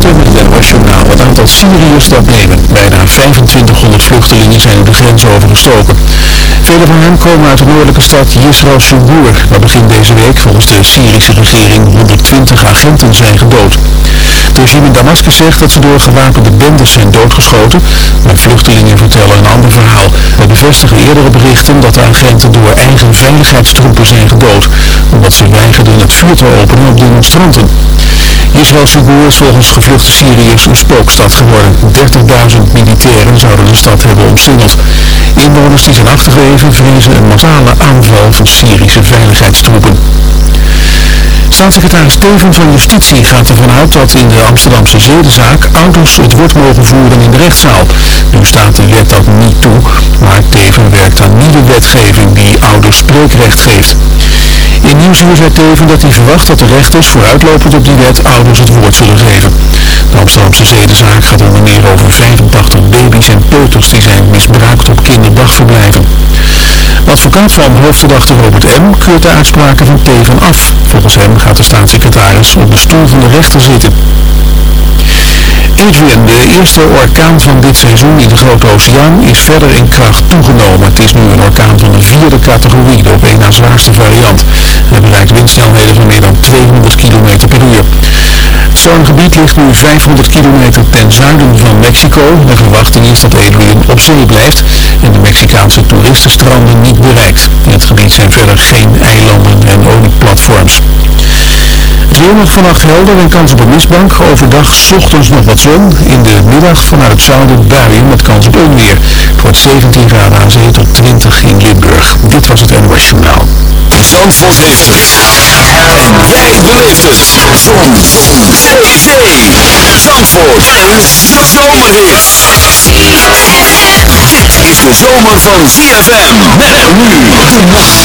De het Het aantal Syriërs dat nemen. Bijna 2500 vluchtelingen zijn de grens overgestoken. Vele van hen komen uit de noordelijke stad Yisrael Sungur, waar begin deze week volgens de Syrische regering 120 agenten zijn gedood. Het regime in Damascus zegt dat ze door gewapende bendes zijn doodgeschoten, maar vluchtelingen vertellen een ander verhaal. We bevestigen eerdere berichten dat de agenten door eigen veiligheidstroepen zijn gedood, omdat ze weigerden het vuur te openen op demonstranten. Israël Roer is volgens gevluchte Syriërs een spookstad geworden. 30.000 militairen zouden de stad hebben omsingeld. Inwoners die zijn achtergeven vrezen een massale aanval van Syrische veiligheidstroepen. Staatssecretaris Teven van Justitie gaat ervan uit dat in de Amsterdamse zedenzaak ouders het woord mogen voeren in de rechtszaal. Nu staat de wet dat niet toe, maar Teven werkt aan nieuwe wetgeving die ouders spreekrecht geeft. In Nieuwsuur zei Teven dat hij verwacht dat de rechters vooruitlopend op die wet ouders het woord zullen geven. De Amsterdamse zedenzaak gaat onder meer over 85 baby's en peuters die zijn misbruikt op kinderdagverblijven. advocaat van hoofdverdachte Robert M. keurt de uitspraken van Teven af. Volgens hem gaat de staatssecretaris op de stoel van de rechter zitten. Adrian, de eerste orkaan van dit seizoen in de Grote Oceaan, is verder in kracht toegenomen. Het is nu een orkaan van de vierde categorie, de op één na zwaarste variant. Hij bereikt windsnelheden van meer dan 200 km per uur. Het stormgebied ligt nu 500 kilometer ten zuiden van Mexico. De verwachting is dat Adrian op zee blijft en de Mexicaanse toeristenstranden niet bereikt. In het gebied zijn verder geen eilanden en olieplatforms. Het weer nog vannacht helder en kans op een mistbank. Overdag ochtends nog wat zon. In de middag vanuit het zuiden buien met kans op onweer. Het Voor 17 graden aan zee tot 20 in Limburg. Dit was het NOS Journaal. Zandvoort heeft het. En jij beleeft het. Zon. Zee. Zee. Zandvoort. En zomerhit. Dit is de zomer van ZFM. Met nu de nacht.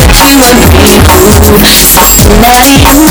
Tonight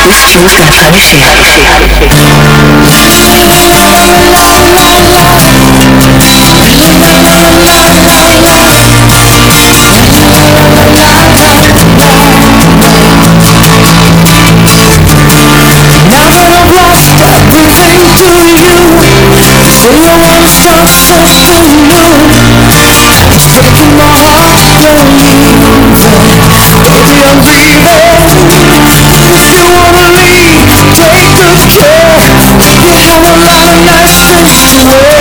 This let going see, let me Now that I've lost everything to you Feel It's breaking my heart when you Baby, I'm Take the lot of you things to wear.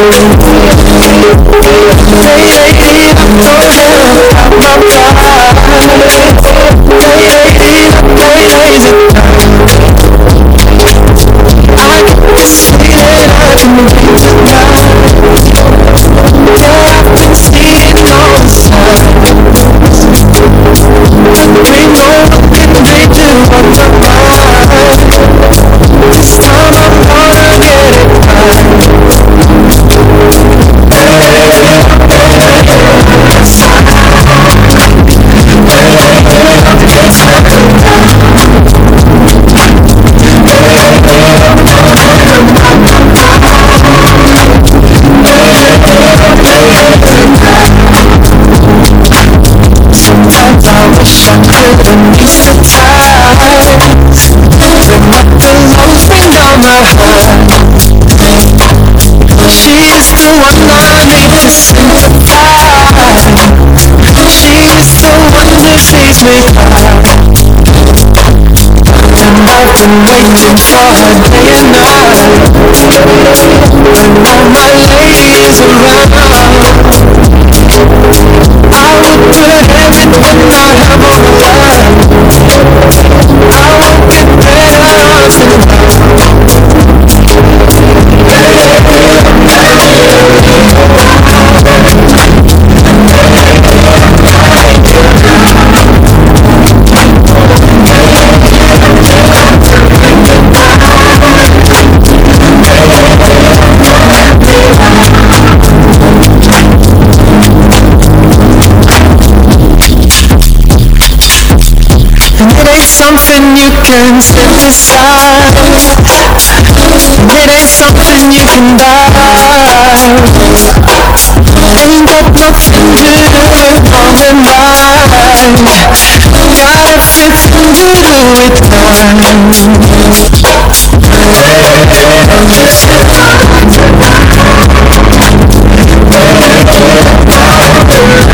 you. And I've been waiting for her day and night And now my lady is around And it ain't something you can step aside it ain't something you can buy Ain't got nothing to do with all the mind Got a few things to do with time Yeah.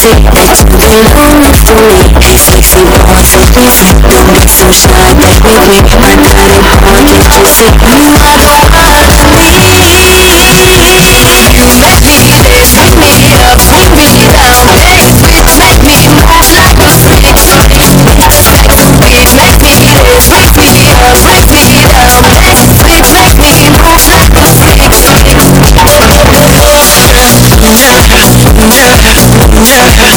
Take you the label for me Sexy Don't Boston so shy, smile, make me weak My night on it, I said you are the heart of me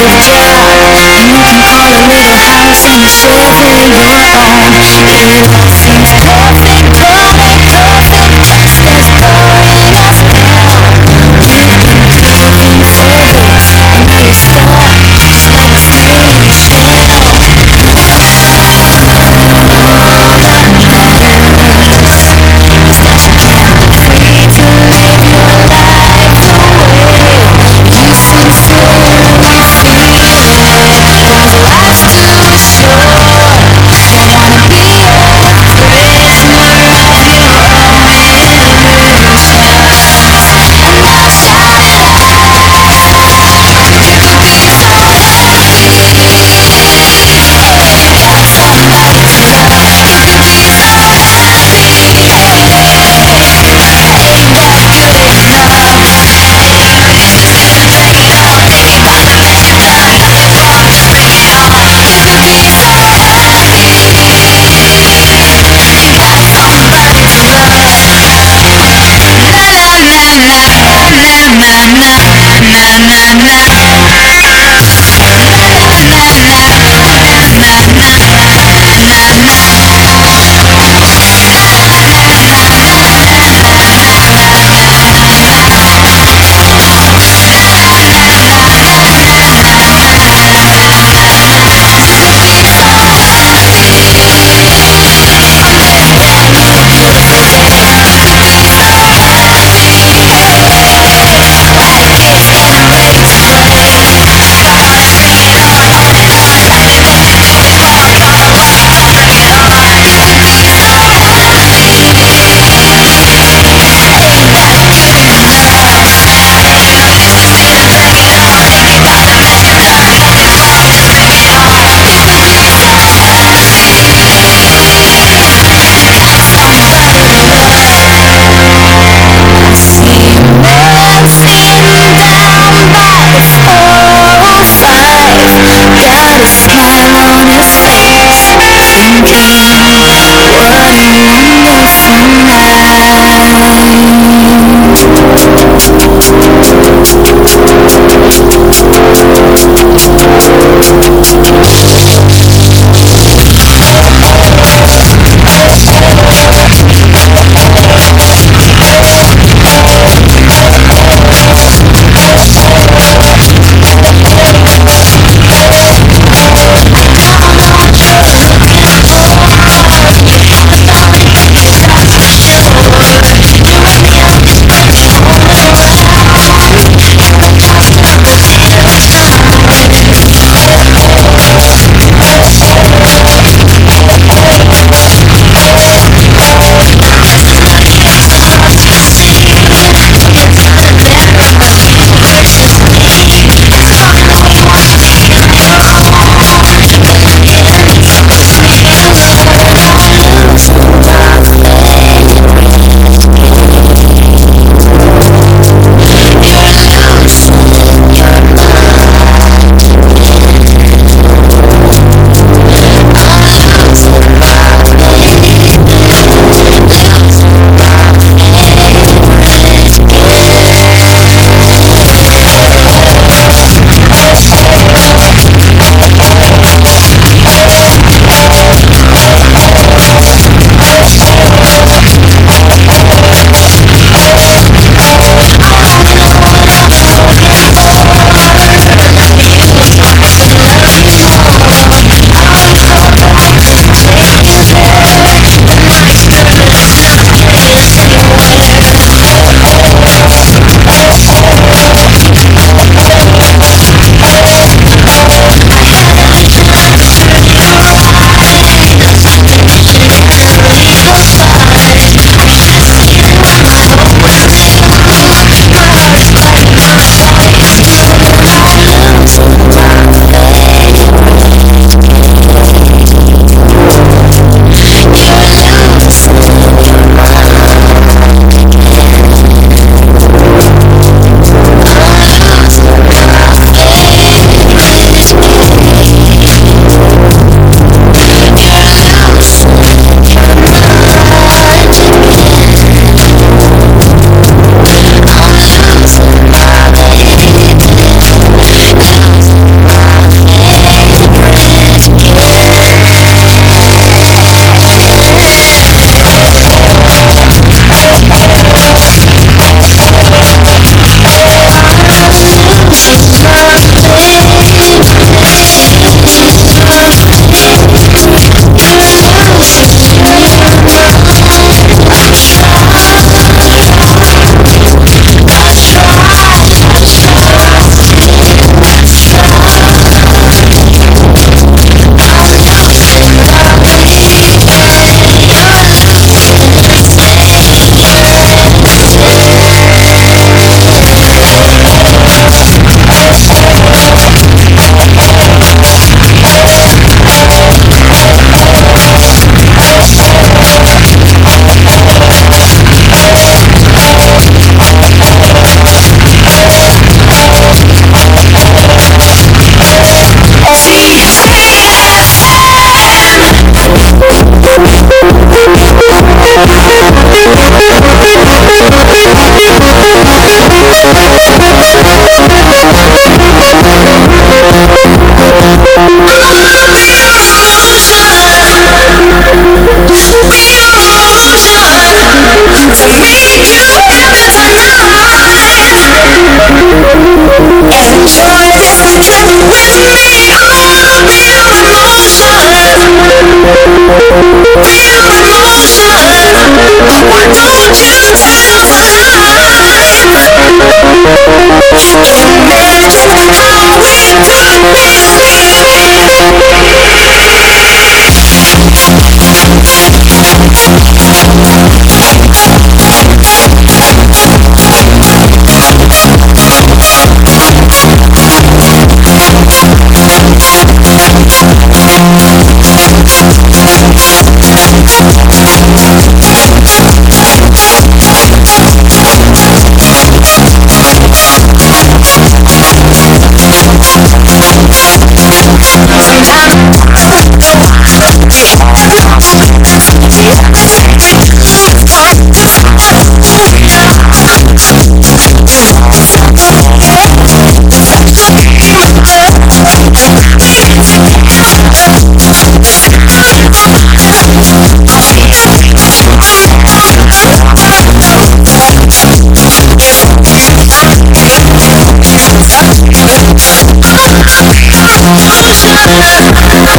You can a little house seem so free, you're gone. It is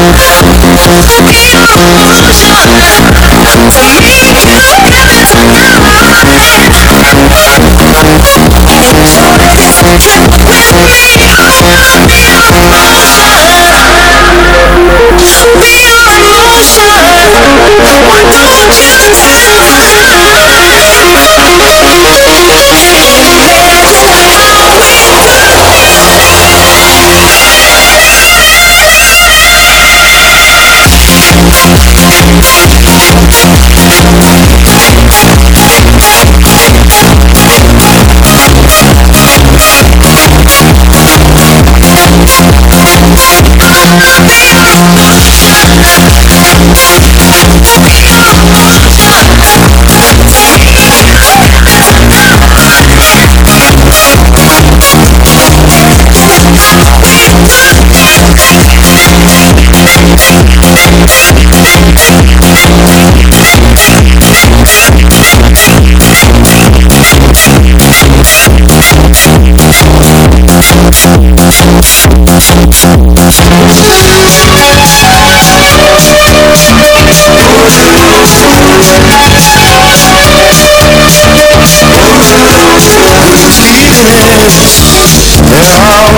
Look at your own shoulder I'll I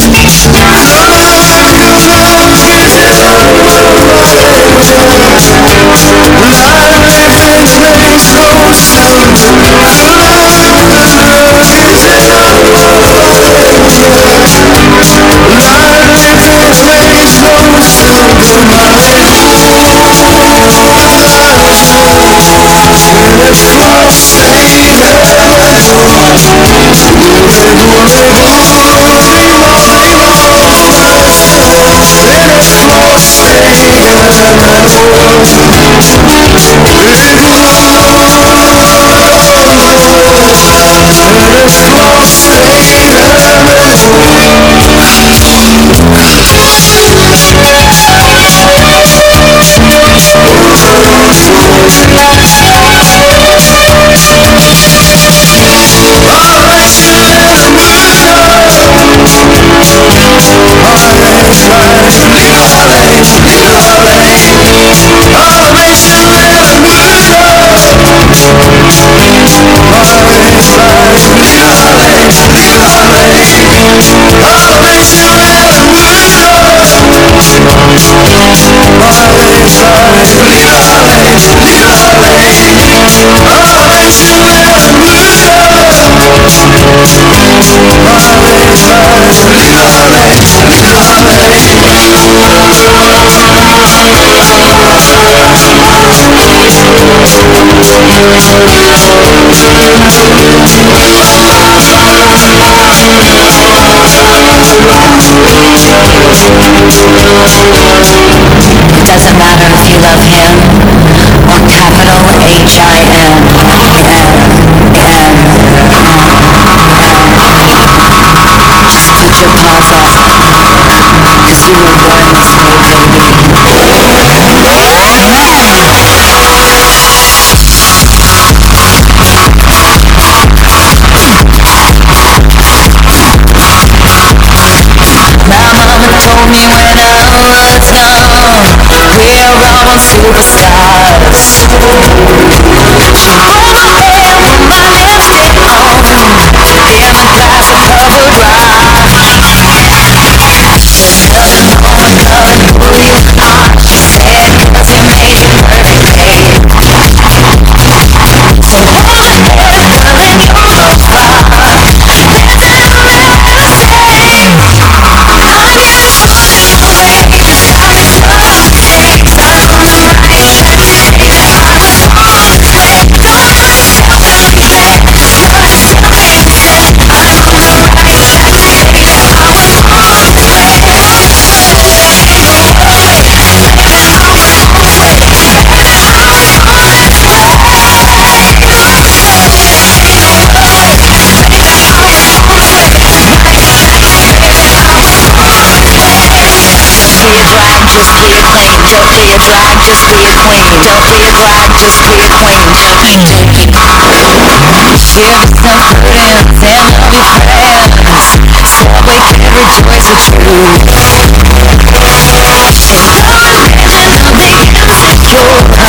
Lord. big queens and big girls. Give some friends and love your friends so we can rejoice with you. She's so damn insecure.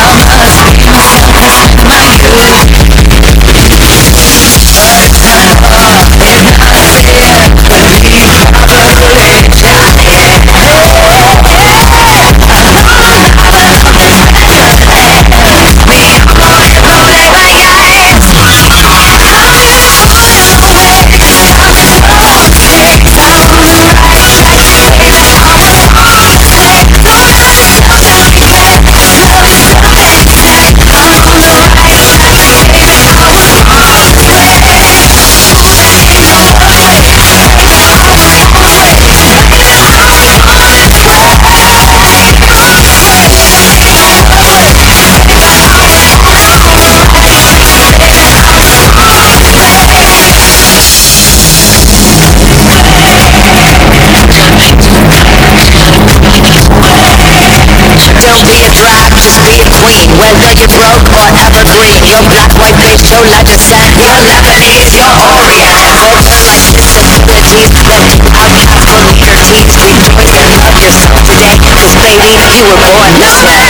that you broke but evergreen Your black, white, beige, show like a sand Your Lebanese, your Orient And vultures like disabilities Then hang out in your later teens Rejoice and love yourself today The way you were born this way